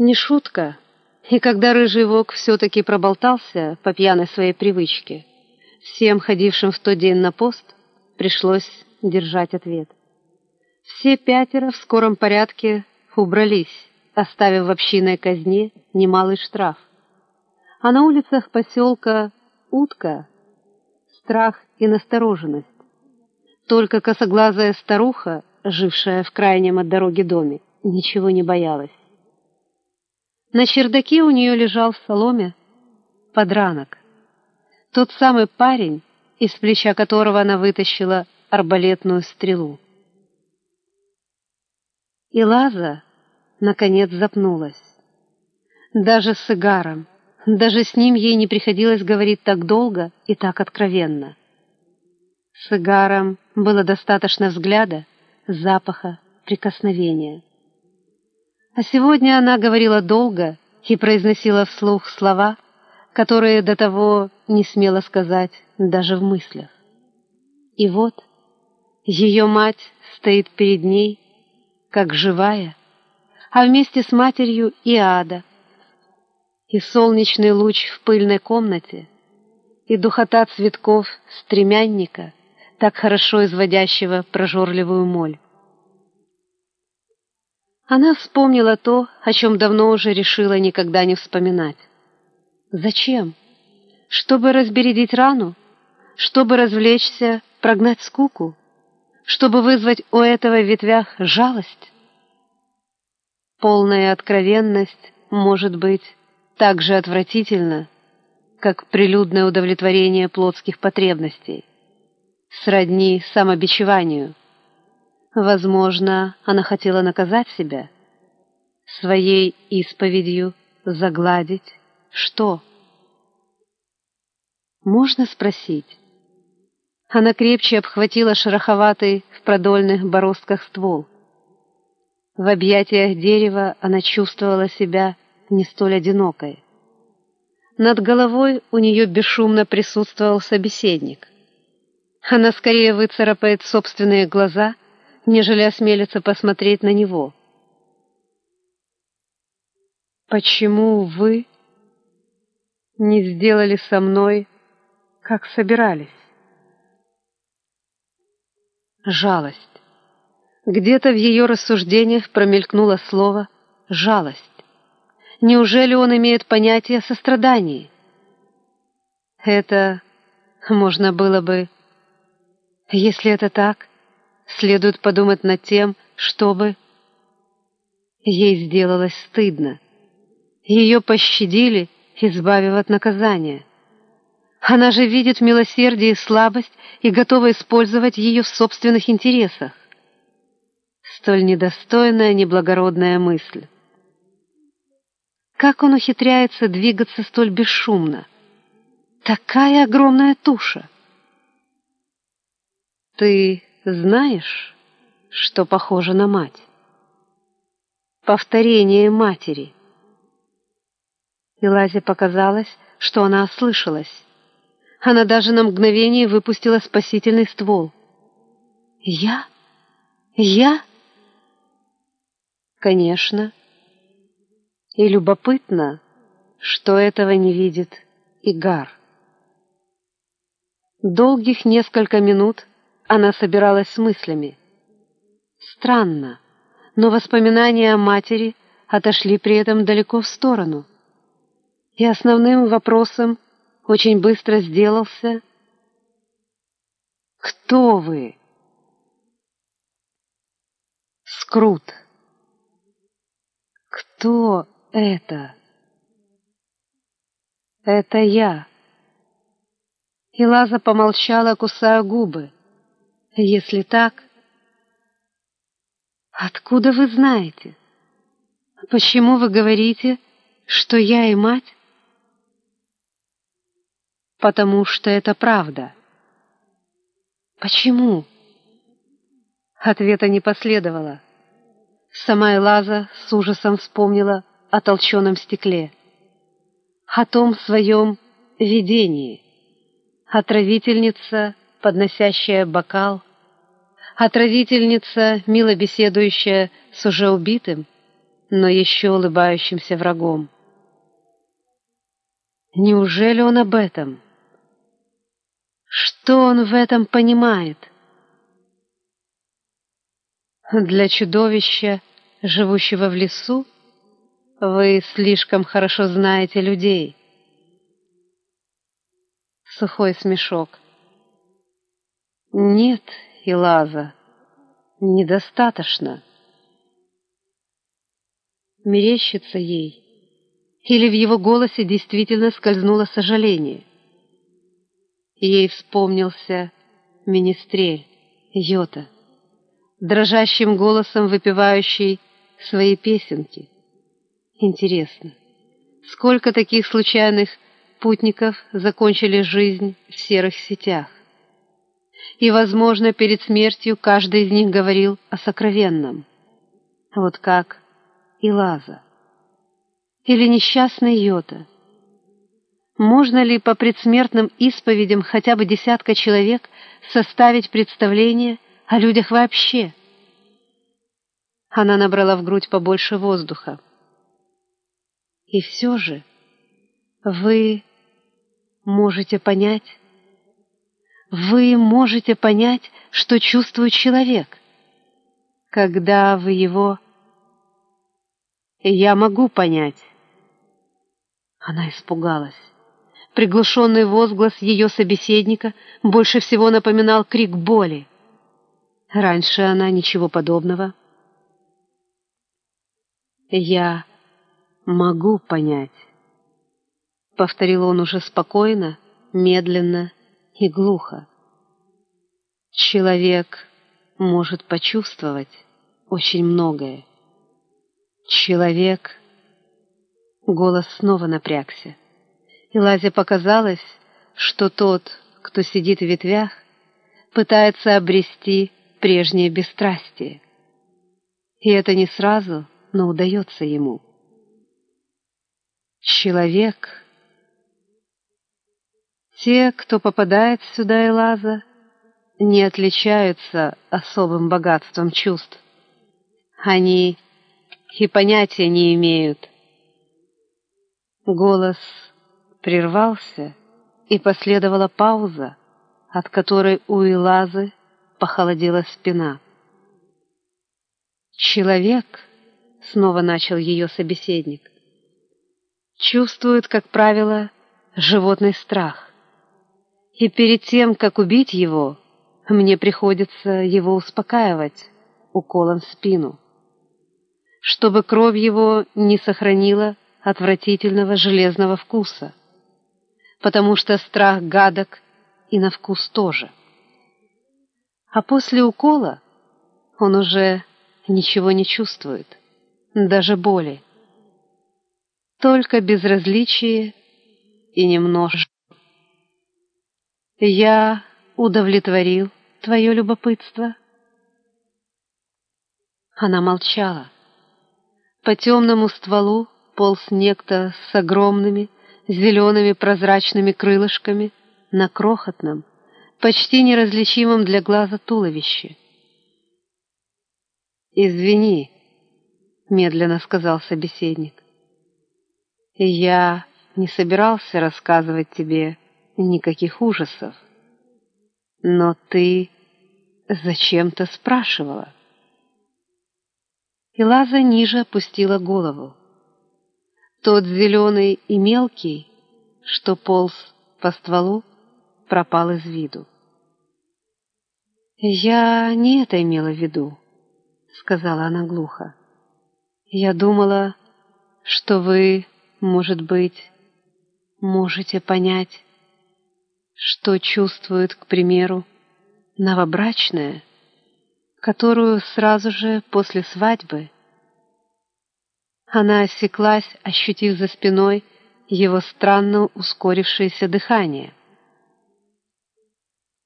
Не шутка. И когда рыжий вок все-таки проболтался по пьяной своей привычке, всем ходившим в тот день на пост пришлось держать ответ. Все пятеро в скором порядке убрались, оставив в общинной казне немалый штраф. А на улицах поселка Утка страх и настороженность. Только косоглазая старуха, жившая в крайнем от дороги доме, ничего не боялась. На чердаке у нее лежал в соломе подранок. Тот самый парень, из плеча которого она вытащила арбалетную стрелу. И Лаза, наконец, запнулась. Даже с Игаром, даже с ним ей не приходилось говорить так долго и так откровенно. С Игаром было достаточно взгляда, запаха, прикосновения. А сегодня она говорила долго и произносила вслух слова, которые до того не смела сказать даже в мыслях. И вот ее мать стоит перед ней, как живая, а вместе с матерью и ада, и солнечный луч в пыльной комнате, и духота цветков стремянника, так хорошо изводящего прожорливую моль. Она вспомнила то, о чем давно уже решила никогда не вспоминать. Зачем? Чтобы разбередить рану? Чтобы развлечься, прогнать скуку? Чтобы вызвать у этого в ветвях жалость? Полная откровенность может быть так же отвратительна, как прилюдное удовлетворение плотских потребностей, сродни самобичеванию. Возможно, она хотела наказать себя, своей исповедью загладить что? Можно спросить? Она крепче обхватила шероховатый в продольных бороздках ствол. В объятиях дерева она чувствовала себя не столь одинокой. Над головой у нее бесшумно присутствовал собеседник. Она скорее выцарапает собственные глаза — нежели осмелиться посмотреть на него. «Почему вы не сделали со мной, как собирались?» Жалость. Где-то в ее рассуждениях промелькнуло слово «жалость». Неужели он имеет понятие о сострадании? Это можно было бы... Если это так, следует подумать над тем, чтобы... Ей сделалось стыдно. Ее пощадили, избавив от наказания. Она же видит в милосердии слабость и готова использовать ее в собственных интересах. Столь недостойная, неблагородная мысль. Как он ухитряется двигаться столь бесшумно? Такая огромная туша! Ты знаешь, что похоже на мать? Повторение матери. И Лазе показалось, что она ослышалась. Она даже на мгновение выпустила спасительный ствол. «Я? Я?» «Конечно. И любопытно, что этого не видит Игар». Долгих несколько минут она собиралась с мыслями. Странно, но воспоминания о матери отошли при этом далеко в сторону. И основным вопросом очень быстро сделался «Кто вы?» Скрут. Кто это? Это я. И Лаза помолчала, кусая губы. Если так, откуда вы знаете? Почему вы говорите, что я и мать? Потому что это правда. Почему? Ответа не последовало. Сама Элаза с ужасом вспомнила о толченом стекле, о том своем видении. Отравительница подносящая бокал, отравительница, мило беседующая с уже убитым, но еще улыбающимся врагом. Неужели он об этом? Что он в этом понимает? Для чудовища, живущего в лесу, вы слишком хорошо знаете людей. Сухой смешок. Нет, Илаза, недостаточно. Мерещится ей. Или в его голосе действительно скользнуло сожаление. Ей вспомнился министрель, Йота, дрожащим голосом выпивающий свои песенки. Интересно, сколько таких случайных путников закончили жизнь в серых сетях? И, возможно, перед смертью каждый из них говорил о сокровенном. Вот как и Лаза. Или несчастный Йота. Можно ли по предсмертным исповедям хотя бы десятка человек составить представление о людях вообще? Она набрала в грудь побольше воздуха. И все же вы можете понять, вы можете понять, что чувствует человек, когда вы его... Я могу понять. Она испугалась. Приглушенный возглас ее собеседника больше всего напоминал крик боли. Раньше она ничего подобного. Я могу понять. Повторил он уже спокойно, медленно и глухо. Человек может почувствовать очень многое. Человек... Голос снова напрягся. И Лазе показалось, что тот, кто сидит в ветвях, пытается обрести прежнее бесстрастие. И это не сразу, но удается ему. Человек. Те, кто попадает сюда, Элаза, не отличаются особым богатством чувств. Они и понятия не имеют. Голос прервался, и последовала пауза, от которой у Элазы похолодела спина. «Человек», — снова начал ее собеседник, чувствует, как правило, животный страх. И перед тем, как убить его, мне приходится его успокаивать уколом в спину, чтобы кровь его не сохранила отвратительного железного вкуса, потому что страх гадок и на вкус тоже. А после укола он уже ничего не чувствует, даже боли только безразличие и немножко. Я удовлетворил твое любопытство. Она молчала. По темному стволу полз некто с огромными зелеными прозрачными крылышками на крохотном, почти неразличимом для глаза туловище. «Извини», — медленно сказал собеседник. Я не собирался рассказывать тебе никаких ужасов. Но ты зачем-то спрашивала. И Лаза ниже опустила голову. Тот зеленый и мелкий, что полз по стволу, пропал из виду. «Я не это имела в виду», — сказала она глухо. «Я думала, что вы может быть, можете понять, что чувствует, к примеру, новобрачная, которую сразу же после свадьбы она осеклась, ощутив за спиной его странно ускорившееся дыхание.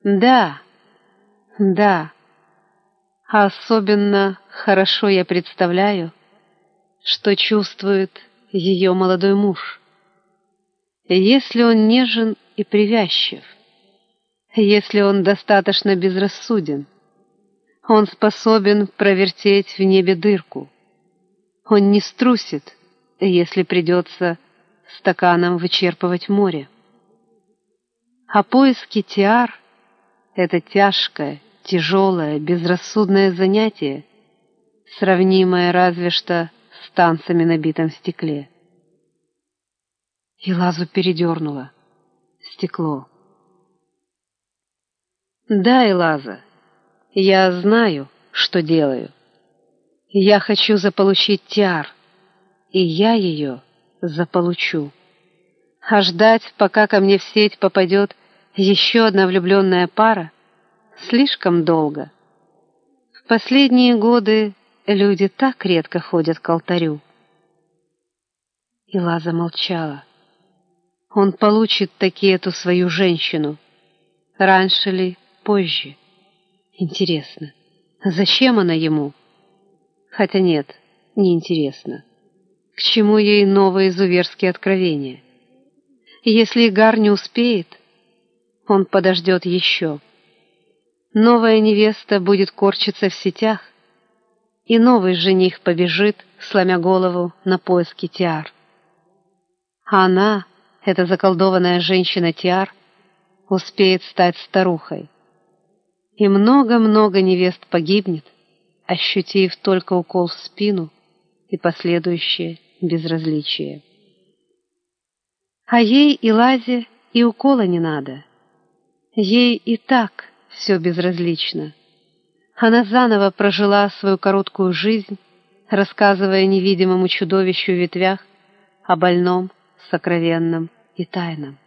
Да, да, а особенно хорошо я представляю, что чувствует ее молодой муж. Если он нежен и привязчив, если он достаточно безрассуден, он способен провертеть в небе дырку. Он не струсит, если придется стаканом вычерпывать море. А поиски тиар — это тяжкое, тяжелое, безрассудное занятие, сравнимое разве что с танцами на битом стекле. И лазу передернуло. Стекло. Да, Элаза, я знаю, что делаю. Я хочу заполучить тиар, и я ее заполучу. А ждать, пока ко мне в сеть попадет еще одна влюбленная пара, слишком долго. В последние годы люди так редко ходят к алтарю. И Лаза молчала. Он получит таки эту свою женщину. Раньше ли, позже. Интересно, зачем она ему? Хотя нет, не интересно. К чему ей новые изуверские откровения? Если Игар не успеет, он подождет еще. Новая невеста будет корчиться в сетях, и новый жених побежит, сломя голову, на поиски Тиар. А она, эта заколдованная женщина Тиар, успеет стать старухой. И много-много невест погибнет, ощутив только укол в спину и последующее безразличие. А ей и Лазе и укола не надо. Ей и так все безразлично. Она заново прожила свою короткую жизнь, рассказывая невидимому чудовищу в ветвях о больном, сокровенном и тайном.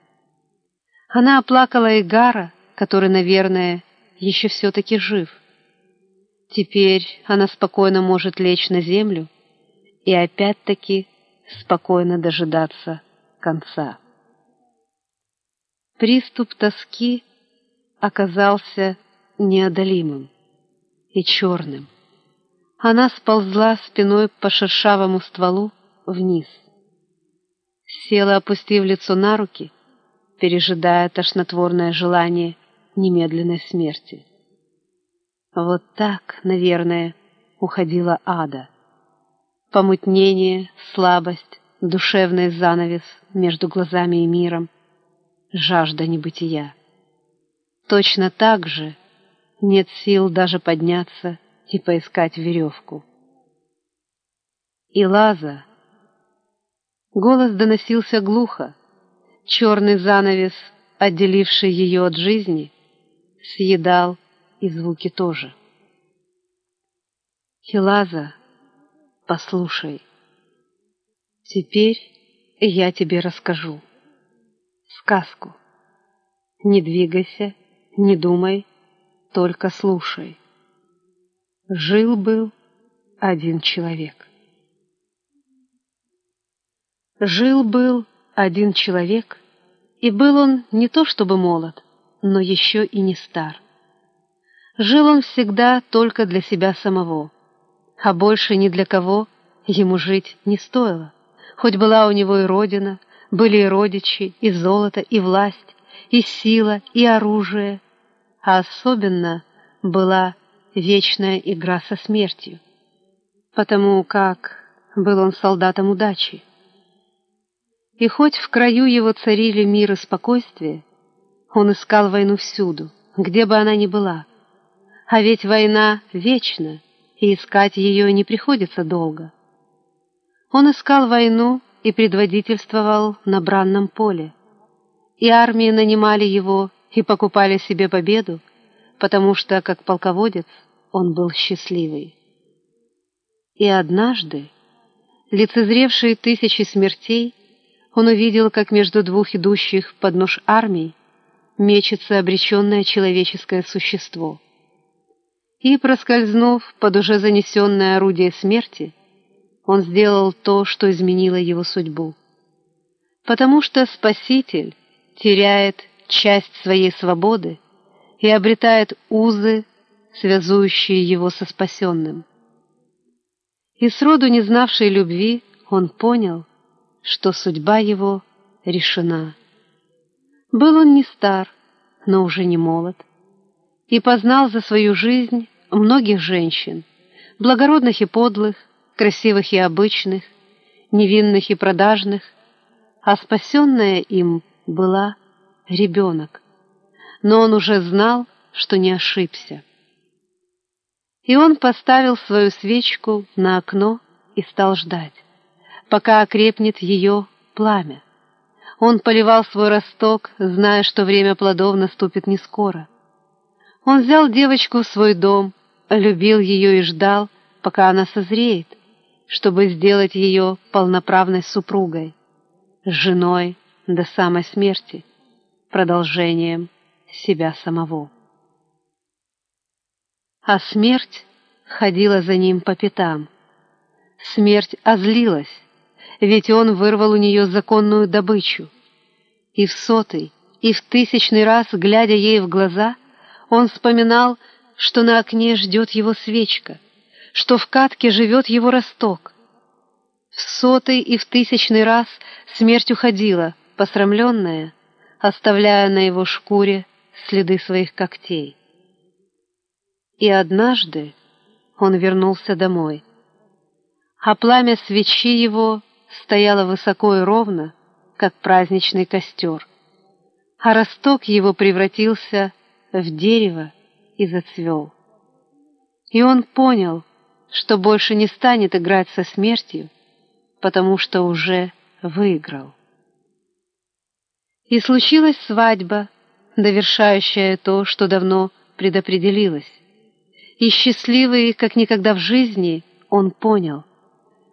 Она оплакала Игара, который, наверное, еще все-таки жив. Теперь она спокойно может лечь на землю и опять-таки спокойно дожидаться конца. Приступ тоски оказался неодолимым и черным. Она сползла спиной по шершавому стволу вниз. Села, опустив лицо на руки, пережидая тошнотворное желание немедленной смерти. Вот так, наверное, уходила ада. Помутнение, слабость, душевный занавес между глазами и миром, жажда небытия. Точно так же нет сил даже подняться и поискать веревку. И Лаза... Голос доносился глухо. Черный занавес, отделивший ее от жизни, съедал и звуки тоже. Хилаза, послушай, теперь я тебе расскажу сказку. Не двигайся, не думай, только слушай. Жил-был один человек. Жил-был один человек, и был он не то чтобы молод, но еще и не стар. Жил он всегда только для себя самого, а больше ни для кого ему жить не стоило. Хоть была у него и родина, были и родичи, и золото, и власть, и сила, и оружие, а особенно была вечная игра со смертью, потому как был он солдатом удачи. И хоть в краю его царили мир и спокойствие, он искал войну всюду, где бы она ни была, а ведь война вечна, и искать ее не приходится долго. Он искал войну и предводительствовал на бранном поле, и армии нанимали его и покупали себе победу, потому что, как полководец, он был счастливый. И однажды, лицезревшие тысячи смертей, он увидел, как между двух идущих под нож армий мечется обреченное человеческое существо — и, проскользнув под уже занесенное орудие смерти, он сделал то, что изменило его судьбу. Потому что Спаситель теряет часть своей свободы и обретает узы, связующие его со спасенным. И сроду не знавшей любви он понял, что судьба его решена. Был он не стар, но уже не молод, и познал за свою жизнь многих женщин, благородных и подлых, красивых и обычных, невинных и продажных, а спасенная им была ребенок. Но он уже знал, что не ошибся. И он поставил свою свечку на окно и стал ждать, пока окрепнет ее пламя. Он поливал свой росток, зная, что время плодов наступит не скоро. Он взял девочку в свой дом, любил ее и ждал, пока она созреет, чтобы сделать ее полноправной супругой, женой до самой смерти, продолжением себя самого. А смерть ходила за ним по пятам. Смерть озлилась, ведь он вырвал у нее законную добычу. И в сотый, и в тысячный раз, глядя ей в глаза, он вспоминал, что на окне ждет его свечка, что в катке живет его росток. В сотый и в тысячный раз смерть уходила, посрамленная, оставляя на его шкуре следы своих когтей. И однажды он вернулся домой, а пламя свечи его стояла высоко и ровно, как праздничный костер, а росток его превратился в дерево и зацвел. И он понял, что больше не станет играть со смертью, потому что уже выиграл. И случилась свадьба, довершающая то, что давно предопределилось. И счастливый, как никогда в жизни, он понял,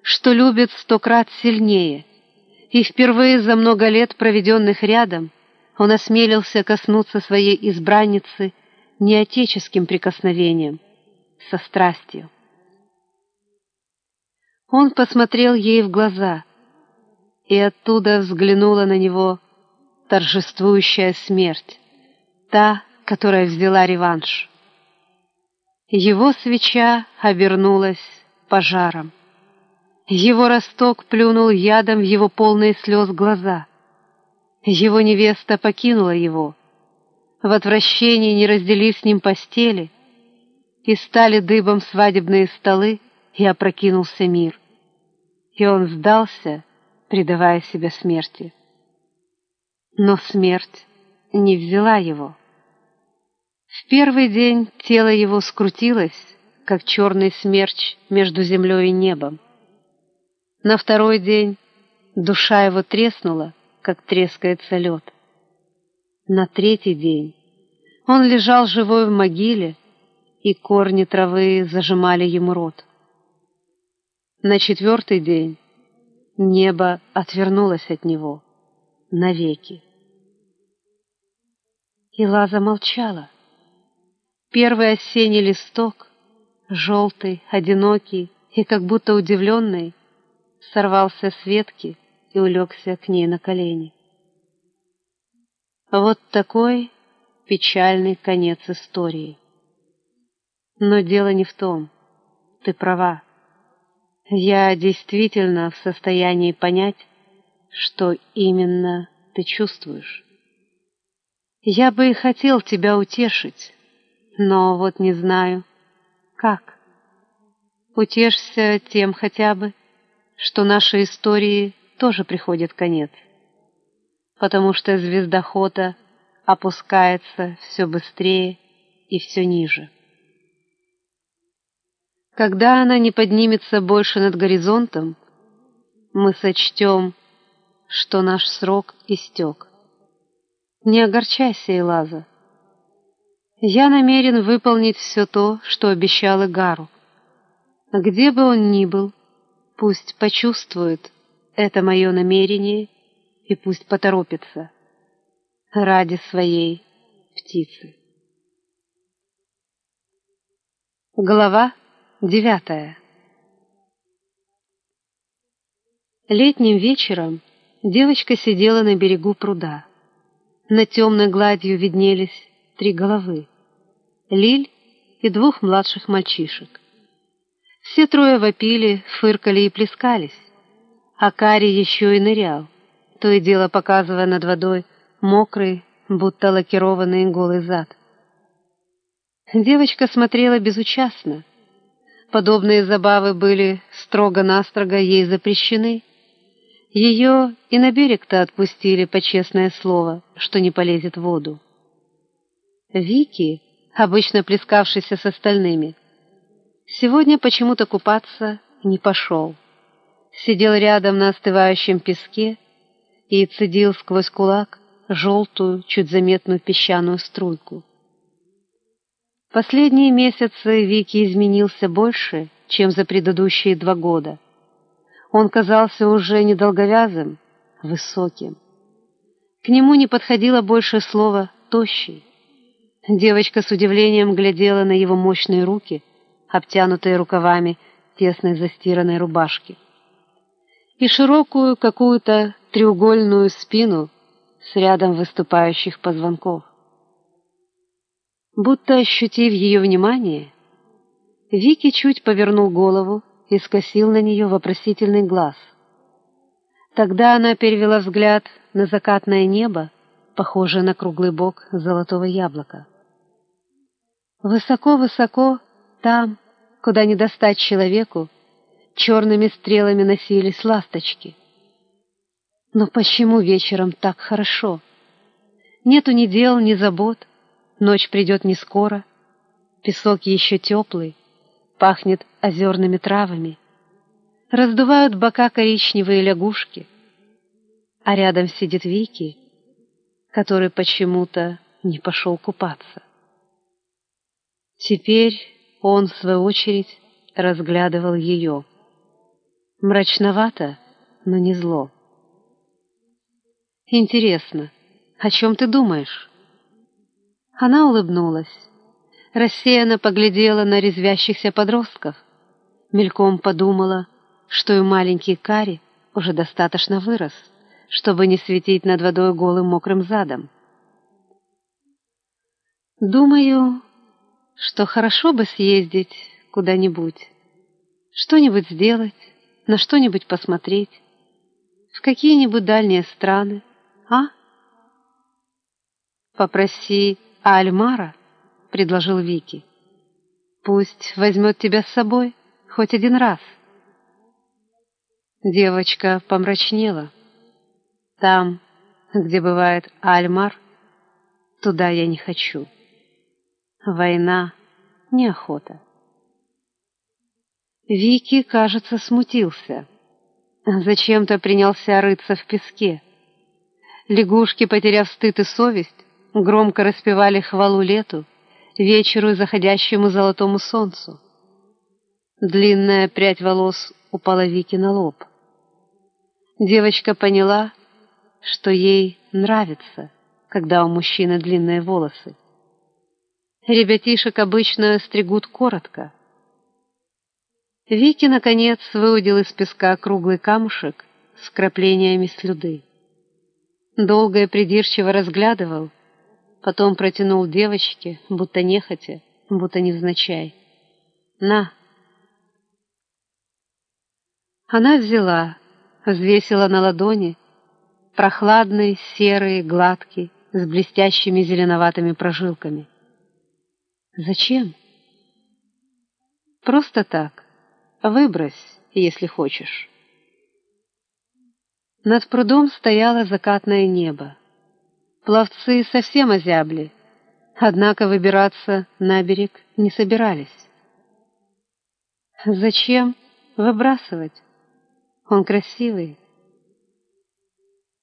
что любит сто крат сильнее, и впервые за много лет, проведенных рядом, он осмелился коснуться своей избранницы не отеческим прикосновением, со страстью. Он посмотрел ей в глаза, и оттуда взглянула на него торжествующая смерть, та, которая взяла реванш. Его свеча обернулась пожаром. Его росток плюнул ядом в его полные слез глаза. Его невеста покинула его. В отвращении, не разделив с ним постели, и стали дыбом свадебные столы, и опрокинулся мир. И он сдался, предавая себя смерти. Но смерть не взяла его. В первый день тело его скрутилось, как черный смерч между землей и небом. На второй день душа его треснула, как трескается лед. На третий день он лежал живой в могиле, и корни травы зажимали ему рот. На четвертый день небо отвернулось от него навеки. И Лаза молчала. Первый осенний листок, желтый, одинокий и как будто удивленный, сорвался с ветки и улегся к ней на колени. Вот такой печальный конец истории. Но дело не в том. Ты права. Я действительно в состоянии понять, что именно ты чувствуешь. Я бы и хотел тебя утешить, но вот не знаю, как. Утешься тем хотя бы, что нашей истории тоже приходит конец, потому что звездохота опускается все быстрее и все ниже. Когда она не поднимется больше над горизонтом, мы сочтем, что наш срок истек. Не огорчайся, Элаза. Я намерен выполнить все то, что обещал Игару. Где бы он ни был, Пусть почувствует это мое намерение и пусть поторопится ради своей птицы. Глава девятая Летним вечером девочка сидела на берегу пруда. На темной гладью виднелись три головы — Лиль и двух младших мальчишек. Все трое вопили, фыркали и плескались. А Кари еще и нырял, то и дело показывая над водой мокрый, будто лакированный голый зад. Девочка смотрела безучастно, Подобные забавы были строго-настрого ей запрещены. Ее и на берег-то отпустили по честное слово, что не полезет в воду. Вики, обычно плескавшийся с остальными, сегодня почему-то купаться не пошел. Сидел рядом на остывающем песке и цедил сквозь кулак желтую, чуть заметную песчаную струйку. Последние месяцы Вики изменился больше, чем за предыдущие два года. Он казался уже недолговязым, высоким. К нему не подходило больше слова «тощий». Девочка с удивлением глядела на его мощные руки, обтянутые рукавами тесной застиранной рубашки, и широкую какую-то треугольную спину с рядом выступающих позвонков. Будто ощутив ее внимание, Вики чуть повернул голову и скосил на нее вопросительный глаз. Тогда она перевела взгляд на закатное небо, похожее на круглый бок золотого яблока. Высоко-высоко, там, куда не достать человеку, черными стрелами носились ласточки. Но почему вечером так хорошо? Нету ни дел, ни забот, ночь придет не скоро, песок еще теплый, пахнет озерными травами, раздувают бока коричневые лягушки, а рядом сидит Вики, который почему-то не пошел купаться. Теперь он, в свою очередь, разглядывал ее. Мрачновато, но не зло. «Интересно, о чем ты думаешь?» Она улыбнулась, рассеянно поглядела на резвящихся подростков, мельком подумала, что и маленький Кари уже достаточно вырос, чтобы не светить над водой голым мокрым задом. «Думаю, что хорошо бы съездить куда-нибудь, что-нибудь сделать, на что-нибудь посмотреть, в какие-нибудь дальние страны, а? Попроси Альмара, предложил Вики. Пусть возьмет тебя с собой хоть один раз. Девочка помрачнела. Там, где бывает Альмар, туда я не хочу. Война, неохота. Вики, кажется, смутился. Зачем-то принялся рыться в песке. Лягушки, потеряв стыд и совесть, громко распевали хвалу лету, вечеру и заходящему золотому солнцу. Длинная прядь волос упала Вики на лоб. Девочка поняла, что ей нравится, когда у мужчины длинные волосы. Ребятишек обычно стригут коротко. Вики, наконец, выудил из песка круглый камушек с краплениями слюды. Долго и придирчиво разглядывал, потом протянул девочке, будто нехотя, будто невзначай. «На!» Она взяла, взвесила на ладони, прохладный, серый, гладкий, с блестящими зеленоватыми прожилками. Зачем? Просто так. Выбрось, если хочешь. Над прудом стояло закатное небо. Пловцы совсем озябли, однако выбираться на берег не собирались. Зачем выбрасывать? Он красивый.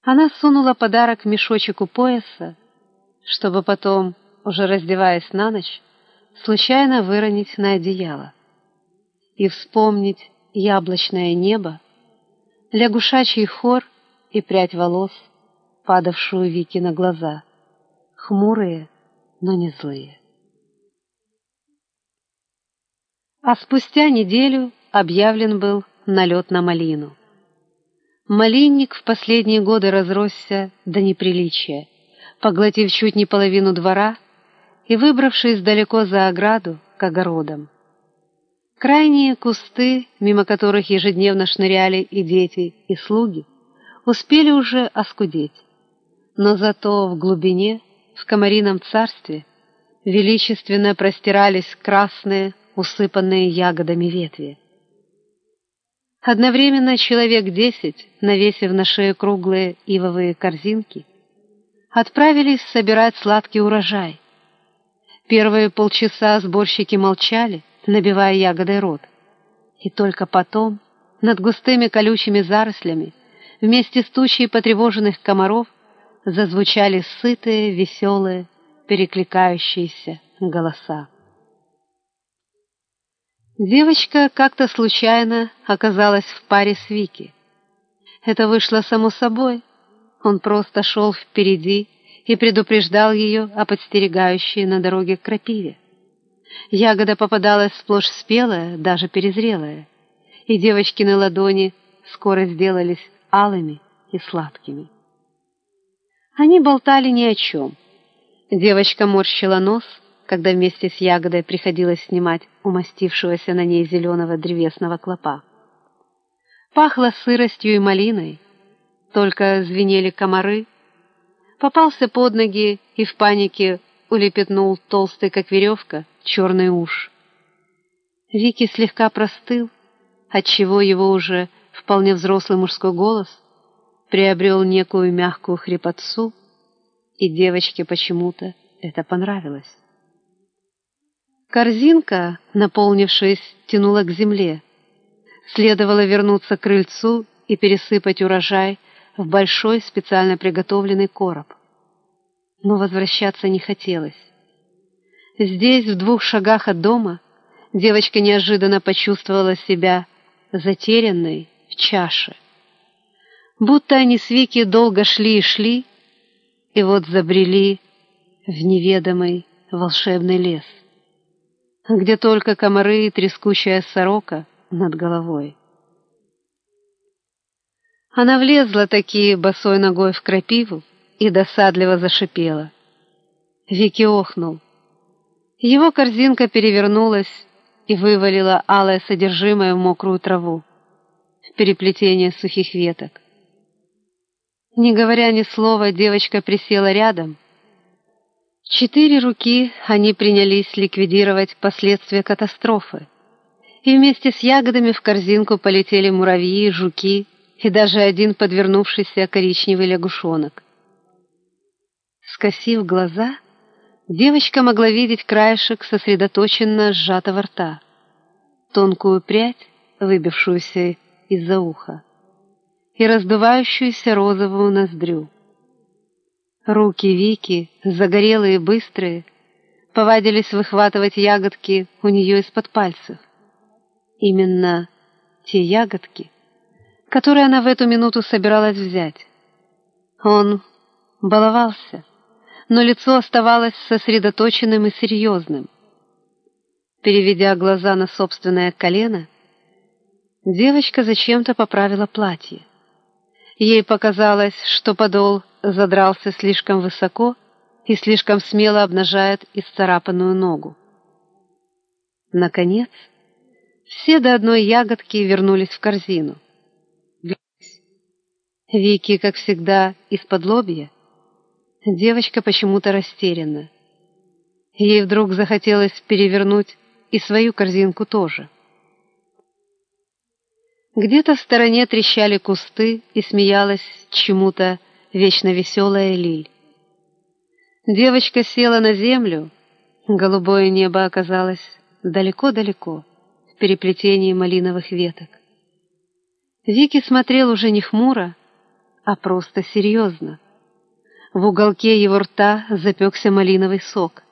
Она сунула подарок в мешочек у пояса, чтобы потом, уже раздеваясь на ночь, случайно выронить на одеяло и вспомнить яблочное небо, лягушачий хор и прядь волос, падавшую Вики на глаза, хмурые, но не злые. А спустя неделю объявлен был налет на малину. Малинник в последние годы разросся до неприличия, поглотив чуть не половину двора и выбравшись далеко за ограду к огородам. Крайние кусты, мимо которых ежедневно шныряли и дети, и слуги, успели уже оскудеть. Но зато в глубине, в комарином царстве, величественно простирались красные усыпанные ягодами ветви. Одновременно человек десять, навесив на шею круглые ивовые корзинки, отправились собирать сладкий урожай. Первые полчаса сборщики молчали, набивая ягодой рот. И только потом, над густыми колючими зарослями, вместе с тучей потревоженных комаров, зазвучали сытые, веселые, перекликающиеся голоса. Девочка как-то случайно оказалась в паре с Вики. Это вышло само собой. Он просто шел впереди и предупреждал ее о подстерегающей на дороге крапиве. Ягода попадалась сплошь спелая, даже перезрелая, и девочкины ладони скоро сделались алыми и сладкими. Они болтали ни о чем. Девочка морщила нос, когда вместе с ягодой приходилось снимать умастившегося на ней зеленого древесного клопа. Пахло сыростью и малиной, только звенели комары. Попался под ноги и в панике улепетнул толстый, как веревка, черный уж. Вики слегка простыл, отчего его уже вполне взрослый мужской голос приобрел некую мягкую хрипотцу, и девочке почему-то это понравилось. Корзинка, наполнившись, тянула к земле. Следовало вернуться к крыльцу и пересыпать урожай в большой специально приготовленный короб. Но возвращаться не хотелось. Здесь, в двух шагах от дома, девочка неожиданно почувствовала себя затерянной в чаше. Будто они с Вики долго шли и шли, и вот забрели в неведомый волшебный лес, где только комары и трескучая сорока над головой. Она влезла таки босой ногой в крапиву и досадливо зашипела. Вики охнул. Его корзинка перевернулась и вывалила алое содержимое в мокрую траву, в переплетение сухих веток. Не говоря ни слова, девочка присела рядом. Четыре руки они принялись ликвидировать последствия катастрофы. И вместе с ягодами в корзинку полетели муравьи, жуки и даже один подвернувшийся коричневый лягушонок. Скосив глаза, девочка могла видеть краешек сосредоточенно сжатого рта, тонкую прядь, выбившуюся из-за уха и раздувающуюся розовую ноздрю. Руки Вики, загорелые и быстрые, повадились выхватывать ягодки у нее из-под пальцев. Именно те ягодки, которые она в эту минуту собиралась взять. Он баловался, но лицо оставалось сосредоточенным и серьезным. Переведя глаза на собственное колено, девочка зачем-то поправила платье. Ей показалось, что подол задрался слишком высоко и слишком смело обнажает исцарапанную ногу. Наконец, все до одной ягодки вернулись в корзину. Вики, как всегда, из-под лобья. Девочка почему-то растеряна. Ей вдруг захотелось перевернуть и свою корзинку тоже. Где-то в стороне трещали кусты и смеялась чему-то вечно веселая лиль. Девочка села на землю, голубое небо оказалось далеко-далеко, в переплетении малиновых веток. Вики смотрел уже не хмуро, а просто серьезно. В уголке его рта запекся малиновый сок.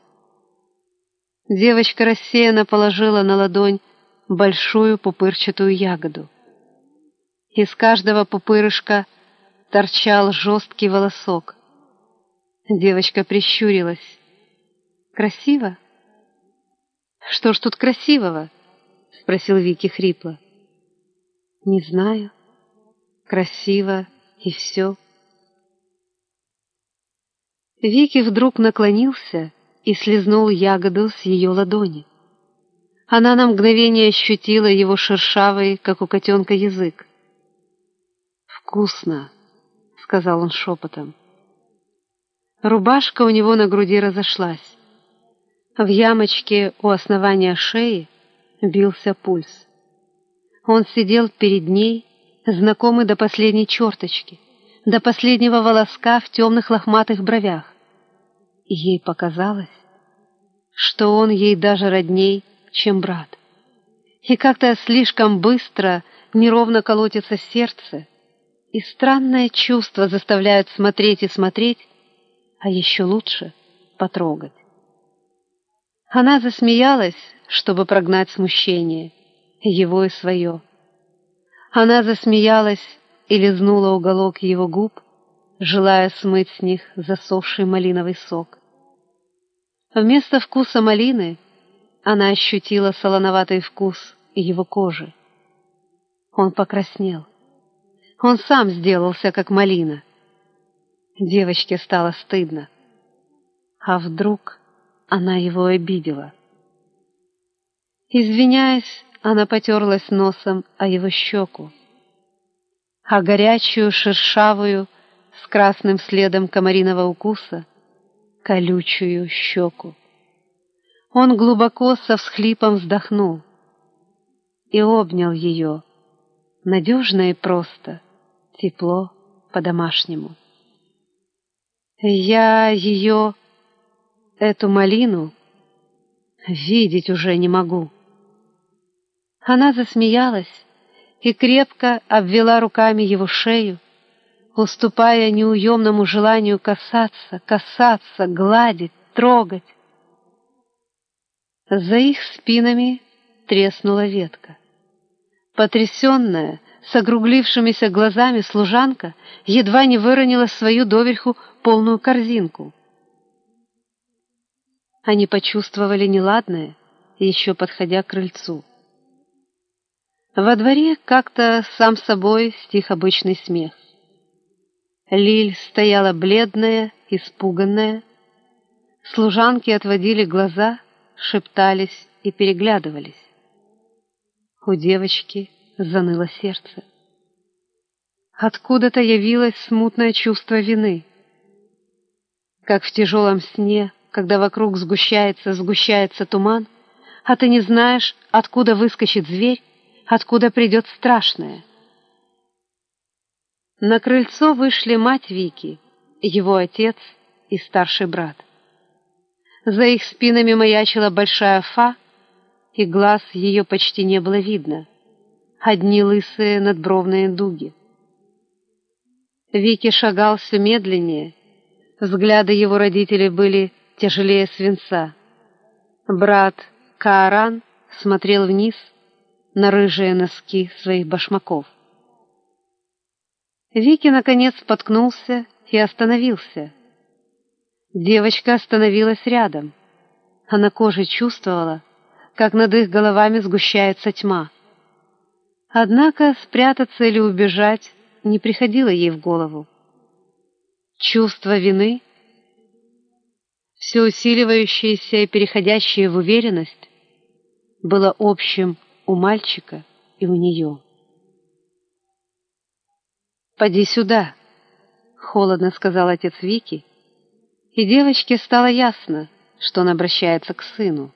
Девочка рассеянно положила на ладонь большую пупырчатую ягоду. Из каждого пупырышка торчал жесткий волосок. Девочка прищурилась. «Красиво?» «Что ж тут красивого?» — спросил Вики хрипло. «Не знаю. Красиво и все». Вики вдруг наклонился и слезнул ягоду с ее ладони. Она на мгновение ощутила его шершавый, как у котенка, язык. «Вкусно», — сказал он шепотом. Рубашка у него на груди разошлась. В ямочке у основания шеи бился пульс. Он сидел перед ней, знакомый до последней черточки, до последнего волоска в темных лохматых бровях. И ей показалось, что он ей даже родней, чем брат. И как-то слишком быстро, неровно колотится сердце, и странное чувство заставляет смотреть и смотреть, а еще лучше потрогать. Она засмеялась, чтобы прогнать смущение, его и свое. Она засмеялась и лизнула уголок его губ, желая смыть с них засохший малиновый сок. Вместо вкуса малины она ощутила солоноватый вкус его кожи. Он покраснел. Он сам сделался, как малина. Девочке стало стыдно. А вдруг она его обидела? Извиняясь, она потерлась носом о его щеку, а горячую, шершавую, с красным следом комариного укуса, колючую щеку. Он глубоко со всхлипом вздохнул и обнял ее, надежно и просто, тепло по-домашнему. Я ее, эту малину, видеть уже не могу. Она засмеялась и крепко обвела руками его шею, уступая неуемному желанию касаться, касаться, гладить, трогать. За их спинами треснула ветка. Потрясенная, с округлившимися глазами служанка едва не выронила свою доверху полную корзинку. Они почувствовали неладное, еще подходя к крыльцу. Во дворе как-то сам собой стих обычный смех. Лиль стояла бледная, испуганная. Служанки отводили глаза, шептались и переглядывались. У девочки заныло сердце. Откуда-то явилось смутное чувство вины. Как в тяжелом сне, когда вокруг сгущается, сгущается туман, а ты не знаешь, откуда выскочит зверь, откуда придет страшное. На крыльцо вышли мать Вики, его отец и старший брат. За их спинами маячила большая фа, и глаз ее почти не было видно — одни лысые надбровные дуги. Вики шагал все медленнее, взгляды его родителей были тяжелее свинца. Брат Кааран смотрел вниз на рыжие носки своих башмаков. Вики, наконец, споткнулся и остановился. Девочка остановилась рядом. Она кожей чувствовала, как над их головами сгущается тьма. Однако спрятаться или убежать не приходило ей в голову. Чувство вины, все усиливающееся и переходящее в уверенность, было общим у мальчика и у нее. «Поди сюда», — холодно сказал отец Вики, и девочке стало ясно, что он обращается к сыну.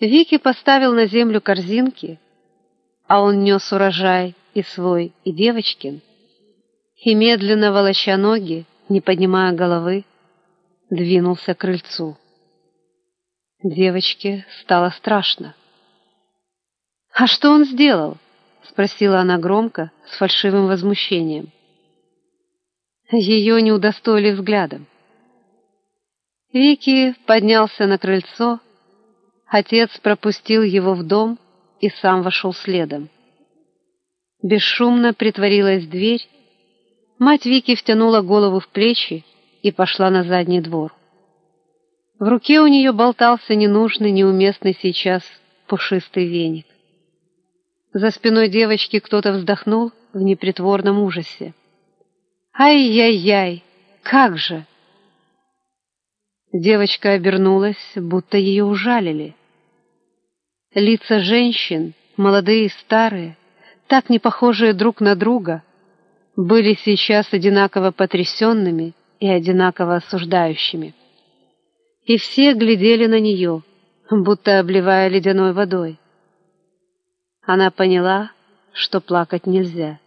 Вики поставил на землю корзинки, а он нес урожай и свой, и девочкин, и медленно волоча ноги, не поднимая головы, двинулся к крыльцу. Девочке стало страшно. «А что он сделал?» — спросила она громко, с фальшивым возмущением. Ее не удостоили взглядом. Вики поднялся на крыльцо, отец пропустил его в дом и сам вошел следом. Бесшумно притворилась дверь, мать Вики втянула голову в плечи и пошла на задний двор. В руке у нее болтался ненужный, неуместный сейчас пушистый веник. За спиной девочки кто-то вздохнул в непритворном ужасе. «Ай-яй-яй! Как же!» Девочка обернулась, будто ее ужалили. Лица женщин, молодые и старые, так не похожие друг на друга, были сейчас одинаково потрясенными и одинаково осуждающими. И все глядели на нее, будто обливая ледяной водой. Она поняла, что плакать нельзя.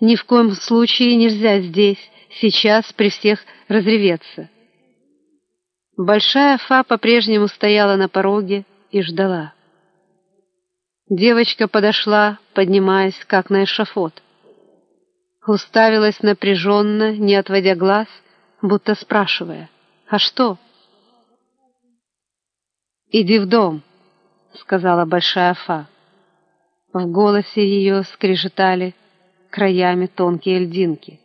Ни в коем случае нельзя здесь, сейчас, при всех разреветься. Большая Фа по-прежнему стояла на пороге и ждала. Девочка подошла, поднимаясь, как на эшафот. Уставилась напряженно, не отводя глаз, будто спрашивая, «А что?» «Иди в дом», — сказала большая Фа. В голосе ее скрежетали краями тонкие льдинки.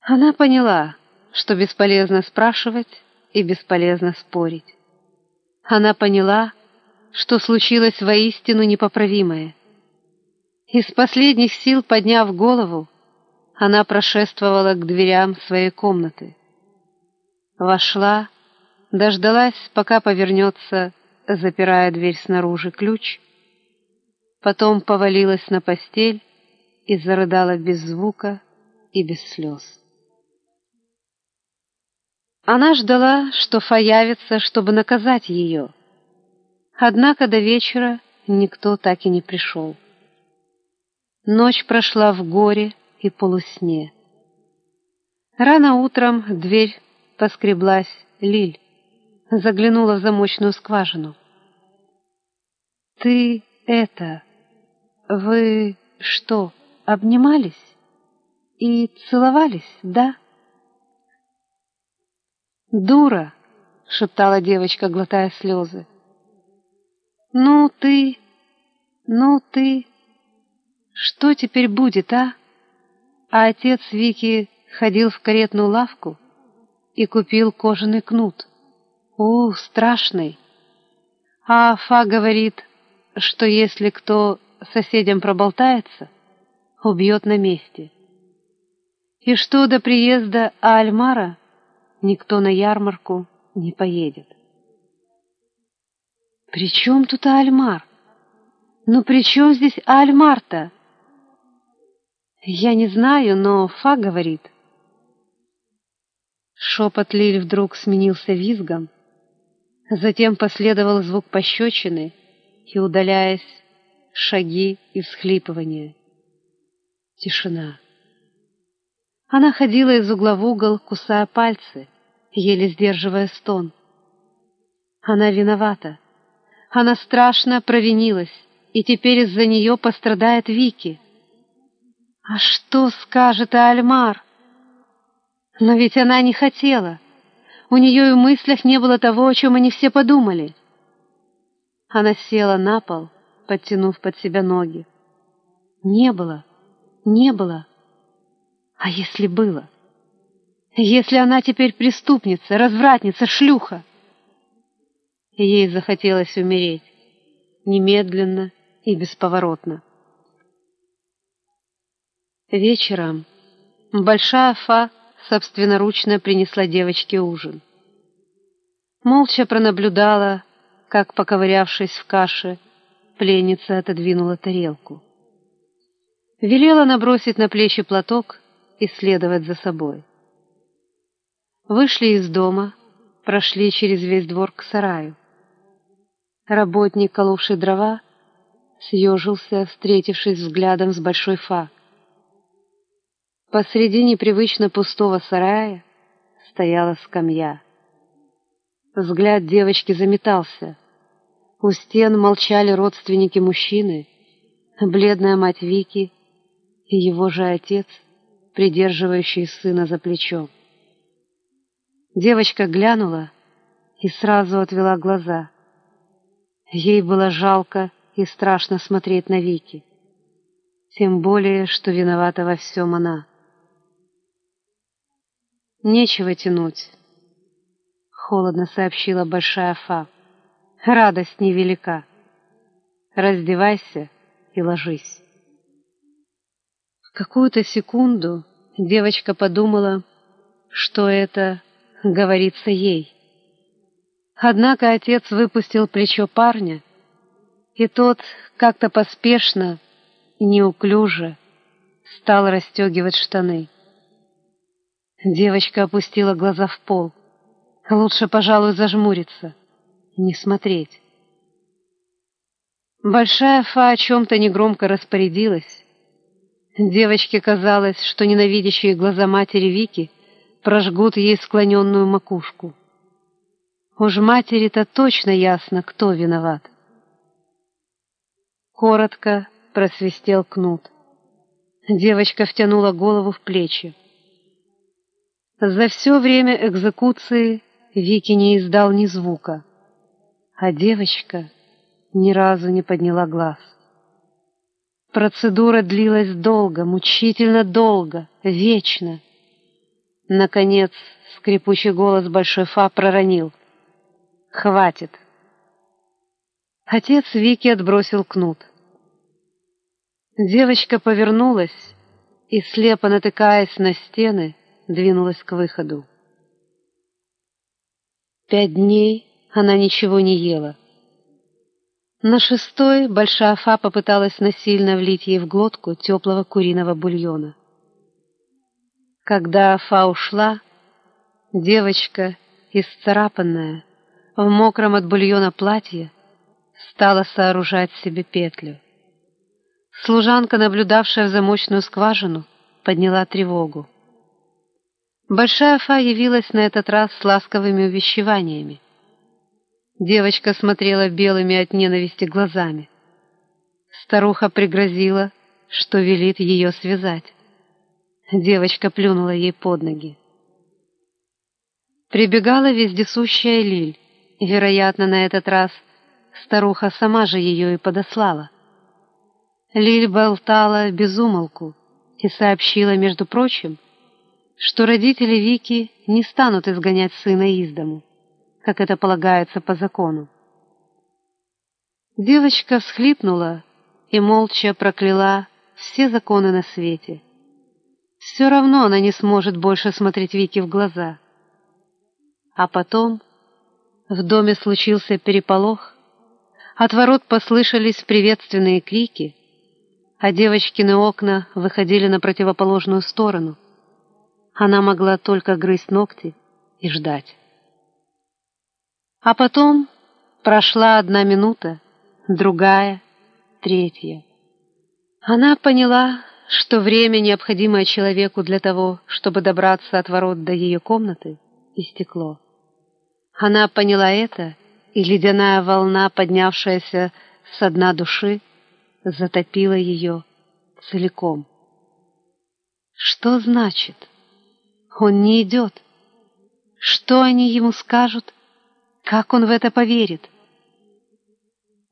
Она поняла, что бесполезно спрашивать и бесполезно спорить. Она поняла, что случилось воистину непоправимое. Из последних сил подняв голову, она прошествовала к дверям своей комнаты. Вошла, дождалась, пока повернется, запирая дверь снаружи ключ, потом повалилась на постель и зарыдала без звука и без слез. Она ждала, что Фа чтобы наказать ее. Однако до вечера никто так и не пришел. Ночь прошла в горе и полусне. Рано утром дверь поскреблась Лиль, заглянула в замочную скважину. «Ты это... Вы что, обнимались? И целовались, да?» «Дура!» — шептала девочка, глотая слезы. «Ну ты... Ну ты... Что теперь будет, а?» А отец Вики ходил в каретную лавку и купил кожаный кнут. У, страшный! А Фа говорит, что если кто соседям проболтается, убьет на месте. И что до приезда Альмара никто на ярмарку не поедет. «При чем тут Альмар? Ну при чем здесь Альмар-то?» «Я не знаю, но Фа говорит». Шепот Лиль вдруг сменился визгом, затем последовал звук пощечины и, удаляясь, шаги и всхлипывания. Тишина. Она ходила из угла в угол, кусая пальцы, еле сдерживая стон. Она виновата. Она страшно провинилась, и теперь из-за нее пострадает Вики. А что скажет Альмар? Но ведь она не хотела. У нее и в мыслях не было того, о чем они все подумали. Она села на пол, подтянув под себя ноги. Не было, не было. А если было? Если она теперь преступница, развратница, шлюха? Ей захотелось умереть, немедленно и бесповоротно. Вечером большая Фа собственноручно принесла девочке ужин. Молча пронаблюдала, как, поковырявшись в каше, пленница отодвинула тарелку. Велела набросить на плечи платок и следовать за собой. Вышли из дома, прошли через весь двор к сараю. Работник, коловший дрова, съежился, встретившись взглядом с большой фа. Посреди непривычно пустого сарая стояла скамья. Взгляд девочки заметался. У стен молчали родственники мужчины, бледная мать Вики и его же отец, придерживающий сына за плечо. Девочка глянула и сразу отвела глаза. Ей было жалко и страшно смотреть на Вики. Тем более, что виновата во всем она. «Нечего тянуть», — холодно сообщила Большая Фа. «Радость невелика. Раздевайся и ложись». В какую-то секунду девочка подумала, что это говорится ей. Однако отец выпустил плечо парня, и тот как-то поспешно неуклюже стал расстегивать штаны. Девочка опустила глаза в пол. Лучше, пожалуй, зажмуриться. Не смотреть. Большая Фа о чем-то негромко распорядилась. Девочке казалось, что ненавидящие глаза матери Вики прожгут ей склоненную макушку. Уж матери-то точно ясно, кто виноват. Коротко просвистел кнут. Девочка втянула голову в плечи. За все время экзекуции Вики не издал ни звука, а девочка ни разу не подняла глаз. Процедура длилась долго, мучительно долго, вечно. Наконец скрипучий голос Большой Фа проронил. «Хватит!» Отец Вики отбросил кнут. Девочка повернулась и, слепо натыкаясь на стены, двинулась к выходу. Пять дней она ничего не ела. На шестой Большая Фа попыталась насильно влить ей в глотку теплого куриного бульона. Когда Фа ушла, девочка, исцарапанная, в мокром от бульона платье, стала сооружать себе петлю. Служанка, наблюдавшая в замочную скважину, подняла тревогу. Большая Фа явилась на этот раз с ласковыми увещеваниями. Девочка смотрела белыми от ненависти глазами. Старуха пригрозила, что велит ее связать. Девочка плюнула ей под ноги. Прибегала вездесущая Лиль, вероятно, на этот раз старуха сама же ее и подослала. Лиль болтала без умолку и сообщила, между прочим, что родители Вики не станут изгонять сына из дому, как это полагается по закону. Девочка всхлипнула и молча прокляла все законы на свете. Все равно она не сможет больше смотреть Вики в глаза. А потом в доме случился переполох, от ворот послышались приветственные крики, а девочкины окна выходили на противоположную сторону — она могла только грызть ногти и ждать. А потом прошла одна минута, другая, третья. Она поняла, что время, необходимое человеку для того, чтобы добраться от ворот до ее комнаты, истекло. Она поняла это, и ледяная волна, поднявшаяся со дна души, затопила ее целиком. Что значит он не идет. Что они ему скажут? Как он в это поверит?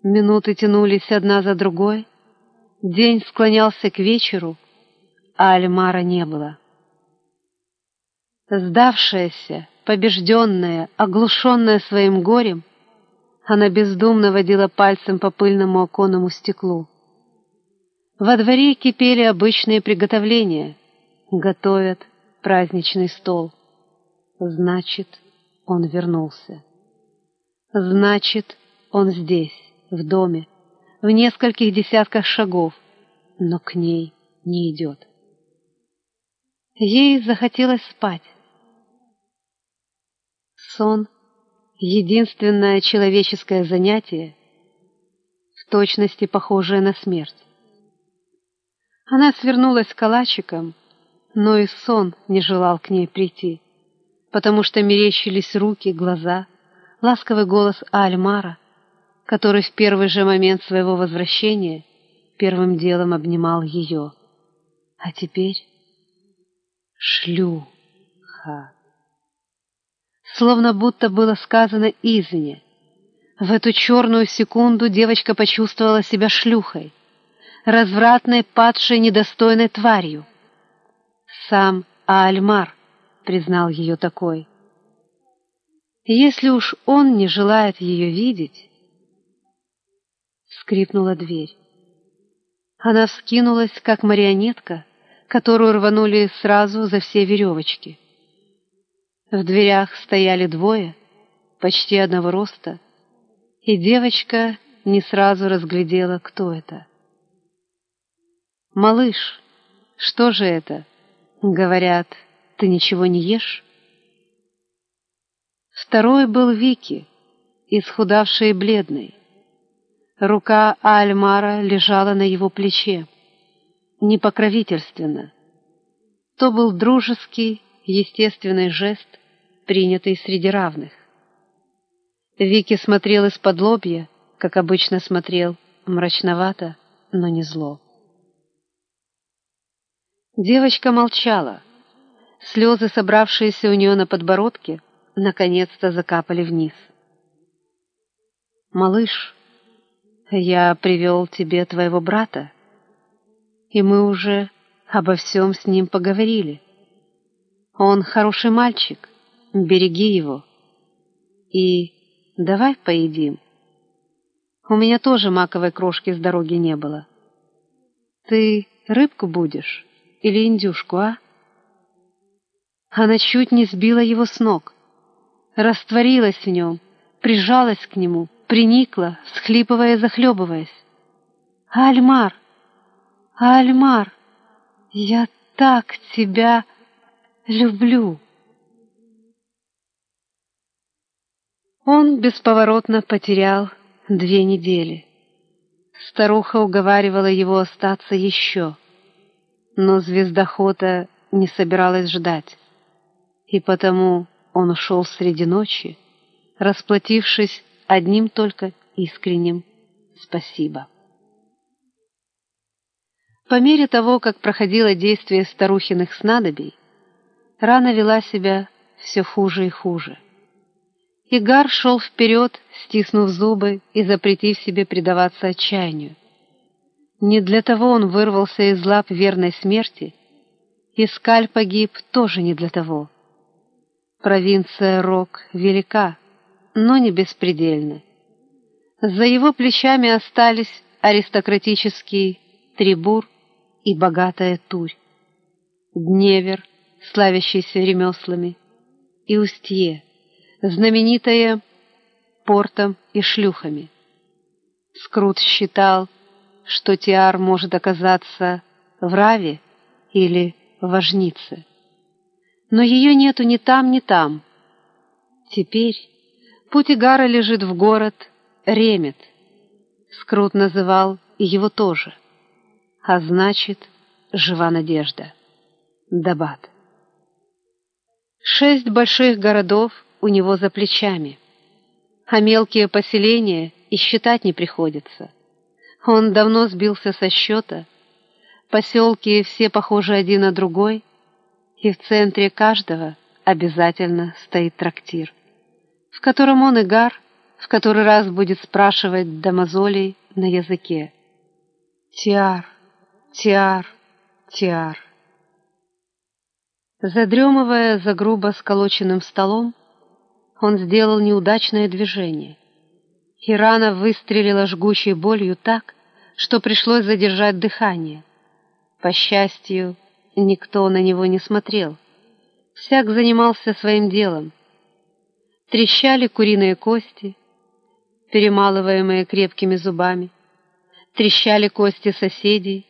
Минуты тянулись одна за другой. День склонялся к вечеру, а Альмара не было. Сдавшаяся, побежденная, оглушенная своим горем, она бездумно водила пальцем по пыльному оконному стеклу. Во дворе кипели обычные приготовления. Готовят, праздничный стол. Значит, он вернулся. Значит, он здесь, в доме, в нескольких десятках шагов, но к ней не идет. Ей захотелось спать. Сон — единственное человеческое занятие, в точности похожее на смерть. Она свернулась калачиком но и сон не желал к ней прийти, потому что мерещились руки, глаза, ласковый голос Альмара, который в первый же момент своего возвращения первым делом обнимал ее. А теперь шлюха. Словно будто было сказано извне. В эту черную секунду девочка почувствовала себя шлюхой, развратной, падшей, недостойной тварью. Сам Аальмар признал ее такой. Если уж он не желает ее видеть... Скрипнула дверь. Она вскинулась, как марионетка, которую рванули сразу за все веревочки. В дверях стояли двое, почти одного роста, и девочка не сразу разглядела, кто это. «Малыш, что же это?» Говорят, ты ничего не ешь? Второй был Вики, исхудавшей и бледной. Рука Альмара лежала на его плече, непокровительственно. То был дружеский, естественный жест, принятый среди равных. Вики смотрел из-под лобья, как обычно смотрел, мрачновато, но не зло. Девочка молчала. Слезы, собравшиеся у нее на подбородке, наконец-то закапали вниз. «Малыш, я привел тебе твоего брата, и мы уже обо всем с ним поговорили. Он хороший мальчик, береги его. И давай поедим. У меня тоже маковой крошки с дороги не было. Ты рыбку будешь или индюшку, а?» Она чуть не сбила его с ног, растворилась в нем, прижалась к нему, приникла, всхлипывая и захлебываясь. «Альмар! Альмар! Я так тебя люблю!» Он бесповоротно потерял две недели. Старуха уговаривала его остаться еще, но звездохота не собиралась ждать и потому он ушел среди ночи, расплатившись одним только искренним «спасибо». По мере того, как проходило действие старухиных снадобий, рана вела себя все хуже и хуже. Игар шел вперед, стиснув зубы и запретив себе предаваться отчаянию. Не для того он вырвался из лап верной смерти, и Скаль погиб тоже не для того — Провинция Рок велика, но не беспредельна. За его плечами остались аристократический Трибур и богатая Турь, Дневер, славящийся ремеслами, и Устье, знаменитое портом и шлюхами. Скрут считал, что Тиар может оказаться в Раве или в Важнице но ее нету ни там, ни там. Теперь путь Игара лежит в город Ремет. Скрут называл и его тоже. А значит, жива надежда. Дабат. Шесть больших городов у него за плечами, а мелкие поселения и считать не приходится. Он давно сбился со счета. Поселки все похожи один на другой — и в центре каждого обязательно стоит трактир, в котором он, Игар, в который раз будет спрашивать до мозолей на языке. Тиар, тиар, тиар. Задремывая за грубо сколоченным столом, он сделал неудачное движение, и рана выстрелила жгучей болью так, что пришлось задержать дыхание. По счастью, Никто на него не смотрел. Всяк занимался своим делом. Трещали куриные кости, перемалываемые крепкими зубами. Трещали кости соседей,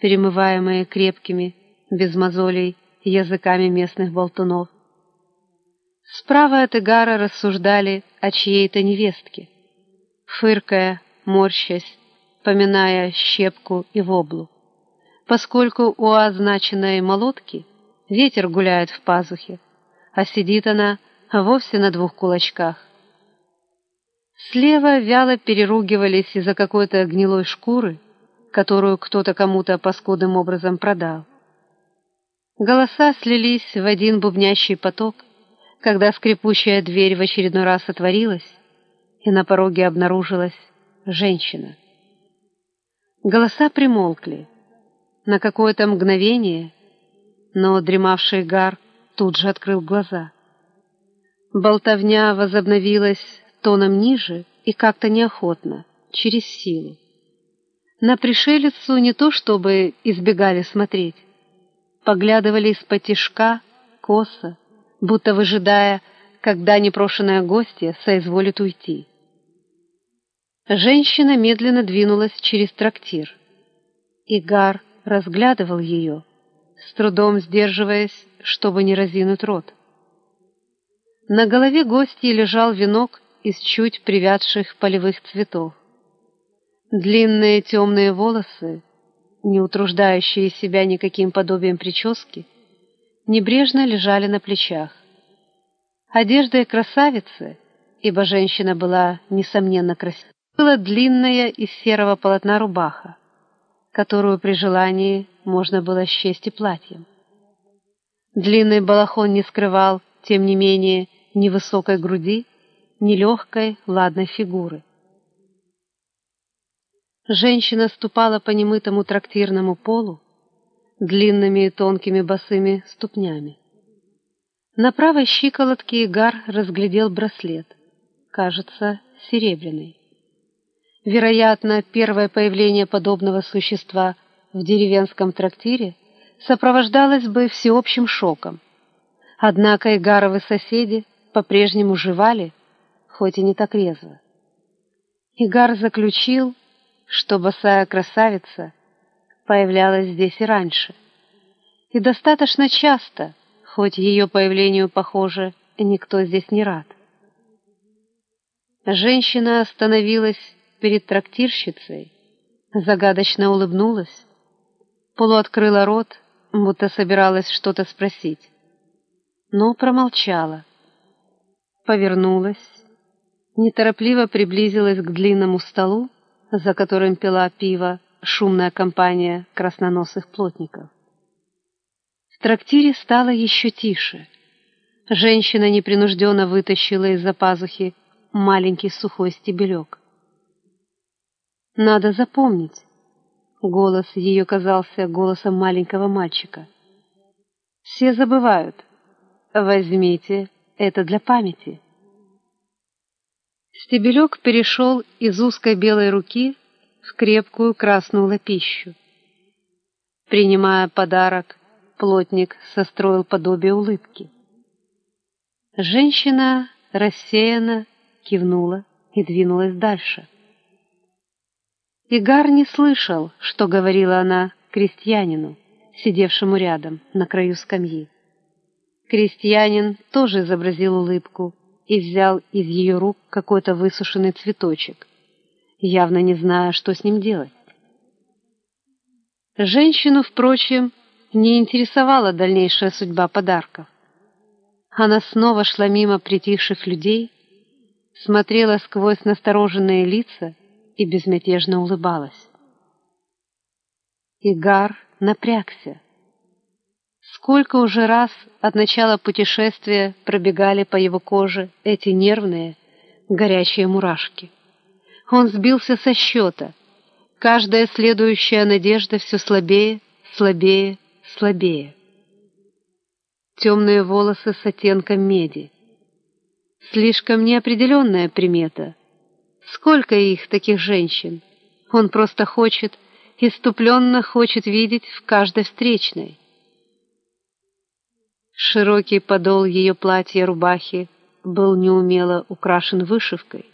перемываемые крепкими, без мозолей, языками местных болтунов. Справа от Игара рассуждали о чьей-то невестке, фыркая, морщась, поминая щепку и воблу поскольку у означенной молотки ветер гуляет в пазухе, а сидит она вовсе на двух кулачках. Слева вяло переругивались из-за какой-то гнилой шкуры, которую кто-то кому-то паскудным образом продал. Голоса слились в один бубнящий поток, когда скрипучая дверь в очередной раз отворилась, и на пороге обнаружилась женщина. Голоса примолкли на какое-то мгновение, но дремавший Гар тут же открыл глаза. Болтовня возобновилась тоном ниже и как-то неохотно, через силу. На пришелицу не то чтобы избегали смотреть, поглядывали из-под тишка, косо, будто выжидая, когда непрошенная гостья соизволит уйти. Женщина медленно двинулась через трактир. Игар разглядывал ее, с трудом сдерживаясь, чтобы не разинуть рот. На голове гостей лежал венок из чуть привядших полевых цветов. Длинные темные волосы, не утруждающие себя никаким подобием прически, небрежно лежали на плечах. Одеждой красавицы, ибо женщина была, несомненно, красива, была длинная из серого полотна рубаха, которую при желании можно было счесть и платьем. Длинный балахон не скрывал, тем не менее, ни высокой груди, ни легкой, ладной фигуры. Женщина ступала по немытому трактирному полу длинными и тонкими босыми ступнями. На правой щиколотке Игар разглядел браслет, кажется, серебряный. Вероятно, первое появление подобного существа в деревенском трактире сопровождалось бы всеобщим шоком. Однако Игаровы соседи по-прежнему жевали, хоть и не так резво. Игар заключил, что босая красавица появлялась здесь и раньше. И достаточно часто, хоть ее появлению, похоже, никто здесь не рад. Женщина остановилась перед трактирщицей, загадочно улыбнулась, полуоткрыла рот, будто собиралась что-то спросить, но промолчала, повернулась, неторопливо приблизилась к длинному столу, за которым пила пиво шумная компания красноносых плотников. В трактире стало еще тише. Женщина непринужденно вытащила из-за пазухи маленький сухой стебелек. Надо запомнить. Голос ее казался голосом маленького мальчика. Все забывают. Возьмите это для памяти. Стебелек перешел из узкой белой руки в крепкую красную лапищу. Принимая подарок, плотник состроил подобие улыбки. Женщина рассеянно кивнула и двинулась дальше. Игар не слышал, что говорила она крестьянину, сидевшему рядом, на краю скамьи. Крестьянин тоже изобразил улыбку и взял из ее рук какой-то высушенный цветочек, явно не зная, что с ним делать. Женщину, впрочем, не интересовала дальнейшая судьба подарков. Она снова шла мимо притихших людей, смотрела сквозь настороженные лица и безмятежно улыбалась. Игар напрягся. Сколько уже раз от начала путешествия пробегали по его коже эти нервные, горячие мурашки. Он сбился со счета. Каждая следующая надежда все слабее, слабее, слабее. Темные волосы с оттенком меди. Слишком неопределенная примета. Сколько их, таких женщин? Он просто хочет, иступленно хочет видеть в каждой встречной. Широкий подол ее платья-рубахи был неумело украшен вышивкой.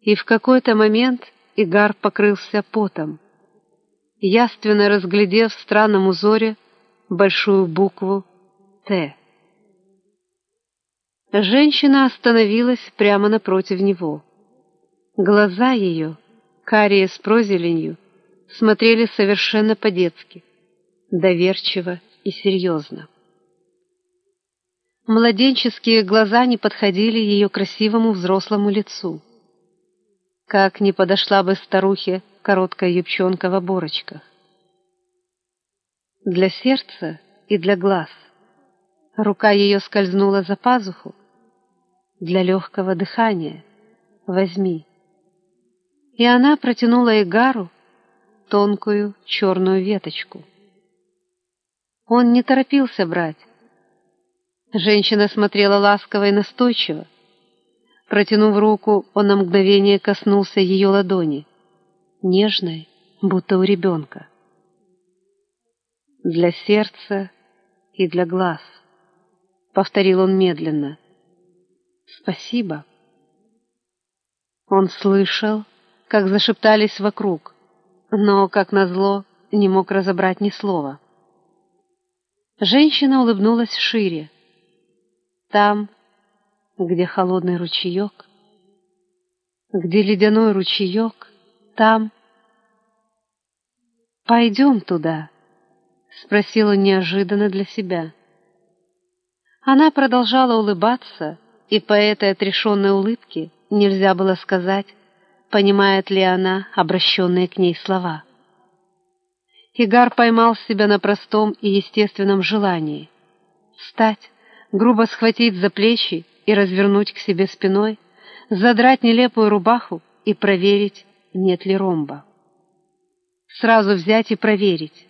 И в какой-то момент Игар покрылся потом, яственно разглядев в странном узоре большую букву «Т». Женщина остановилась прямо напротив него. Глаза ее, карие с прозеленью, смотрели совершенно по-детски, доверчиво и серьезно. Младенческие глаза не подходили ее красивому взрослому лицу. Как не подошла бы старухе короткая юбчонка в оборочках. Для сердца и для глаз. Рука ее скользнула за пазуху. Для легкого дыхания. Возьми и она протянула Игару тонкую черную веточку. Он не торопился брать. Женщина смотрела ласково и настойчиво. Протянув руку, он на мгновение коснулся ее ладони, нежной, будто у ребенка. «Для сердца и для глаз», — повторил он медленно. «Спасибо». Он слышал, как зашептались вокруг, но, как назло, не мог разобрать ни слова. Женщина улыбнулась шире. Там, где холодный ручеек, где ледяной ручеек, там... «Пойдем туда», — спросила неожиданно для себя. Она продолжала улыбаться, и по этой отрешенной улыбке нельзя было сказать, понимает ли она обращенные к ней слова. Игар поймал себя на простом и естественном желании — встать, грубо схватить за плечи и развернуть к себе спиной, задрать нелепую рубаху и проверить, нет ли ромба. Сразу взять и проверить,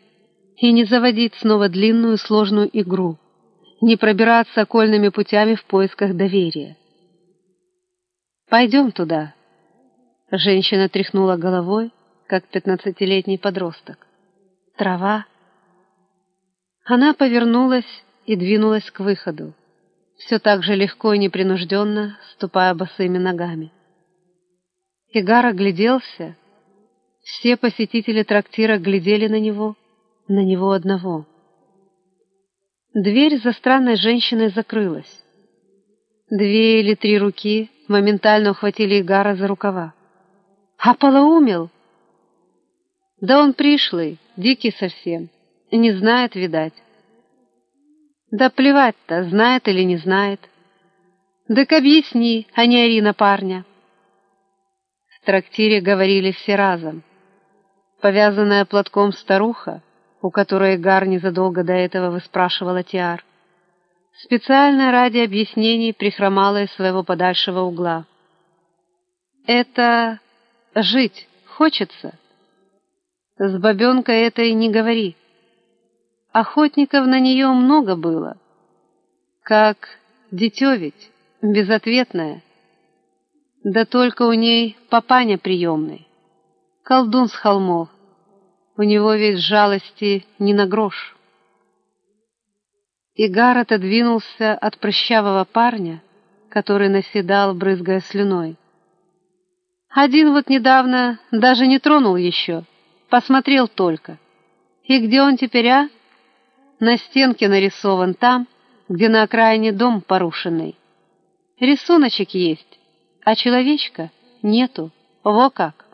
и не заводить снова длинную сложную игру, не пробираться окольными путями в поисках доверия. «Пойдем туда», — женщина тряхнула головой, как пятнадцатилетний подросток. «Трава». Она повернулась и двинулась к выходу, все так же легко и непринужденно, ступая босыми ногами. Игар огляделся. Все посетители трактира глядели на него, на него одного. Дверь за странной женщиной закрылась. Две или три руки моментально ухватили Игара за рукава. «А полоумел?» «Да он пришлый, дикий совсем, не знает, видать». «Да плевать-то, знает или не знает». «Так объясни, а не ори на парня». В трактире говорили все разом. Повязанная платком старуха, у которой Гар незадолго до этого выспрашивала Тиар, специально ради объяснений прихромала из своего подальшего угла. «Это жить хочется?» «С бабенкой это и не говори. Охотников на нее много было. Как дитё ведь, безответное. Да только у ней папаня приемный, колдун с холмов. У него ведь жалости не на грош. Игар отодвинулся от прыщавого парня, который наседал, брызгая слюной. Один вот недавно даже не тронул еще, посмотрел только. И где он теперь, а? На стенке нарисован там, где на окраине дом порушенный. Рисуночек есть, а человечка нету. Во как!